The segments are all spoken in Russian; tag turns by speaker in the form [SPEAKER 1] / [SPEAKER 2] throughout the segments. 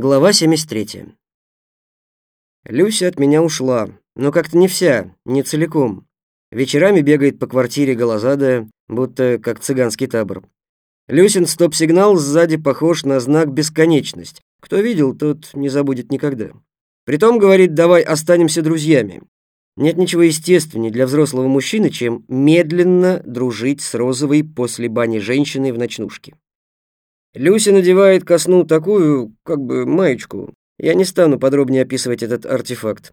[SPEAKER 1] Глава 73. Люся от меня ушла, но как-то не вся, не целиком. Вечерами бегает по квартире голозадая, будто как цыганский табор. Люсин стоп-сигнал сзади похож на знак «бесконечность». Кто видел, тот не забудет никогда. Притом говорит «давай останемся друзьями». Нет ничего естественнее для взрослого мужчины, чем медленно дружить с розовой после бани женщиной в ночнушке. Люся надевает ко сну такую, как бы, маечку. Я не стану подробнее описывать этот артефакт.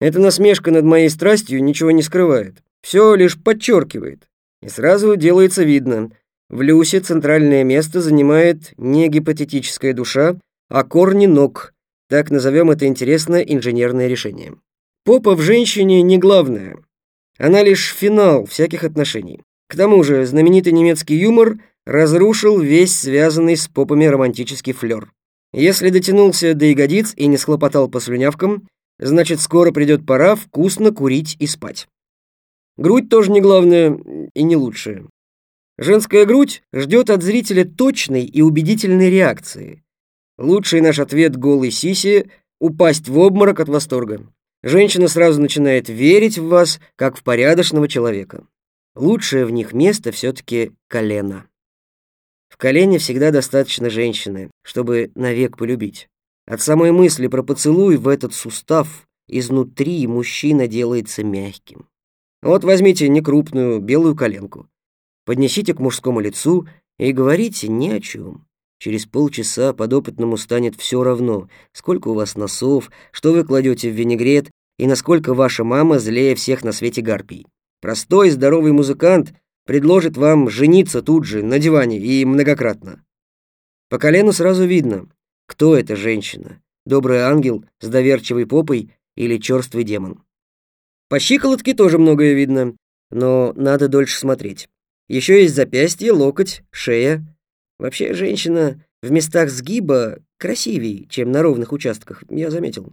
[SPEAKER 1] Эта насмешка над моей страстью ничего не скрывает. Все лишь подчеркивает. И сразу делается видно. В Люсе центральное место занимает не гипотетическая душа, а корни ног. Так назовем это интересное инженерное решение. Попа в женщине не главное. Она лишь финал всяких отношений. К тому же знаменитый немецкий юмор разрушил весь связанный с попами романтический флёр. Если дотянулся до ягодиц и не схлопотал по слюнявкам, значит, скоро придет пора вкусно курить и спать. Грудь тоже не главное и не лучшее. Женская грудь ждет от зрителя точной и убедительной реакции. Лучший наш ответ голой сиси — упасть в обморок от восторга. Женщина сразу начинает верить в вас, как в порядочного человека. Лучшее в них место все-таки колено. В колене всегда достаточно женщины, чтобы навек полюбить. От самой мысли про поцелуй в этот сустав изнутри мужчина делается мягким. Вот возьмите некрупную белую коленку, поднесите к мужскому лицу и говорите ни о чем. Через полчаса подопытному станет все равно, сколько у вас носов, что вы кладете в винегрет и насколько ваша мама злее всех на свете гарпий. Простой здоровый музыкант предложит вам жениться тут же, на диване и многократно. По колену сразу видно, кто эта женщина, добрый ангел с доверчивой попой или черствый демон. По щиколотке тоже многое видно, но надо дольше смотреть. Еще есть запястье, локоть, шея. Вообще, женщина в местах сгиба красивее, чем на ровных участках, я заметил.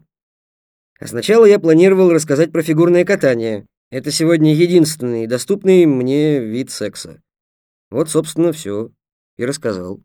[SPEAKER 1] А сначала я планировал рассказать про фигурное катание, это сегодня единственный доступный мне вид секса. Вот, собственно, все. И рассказал.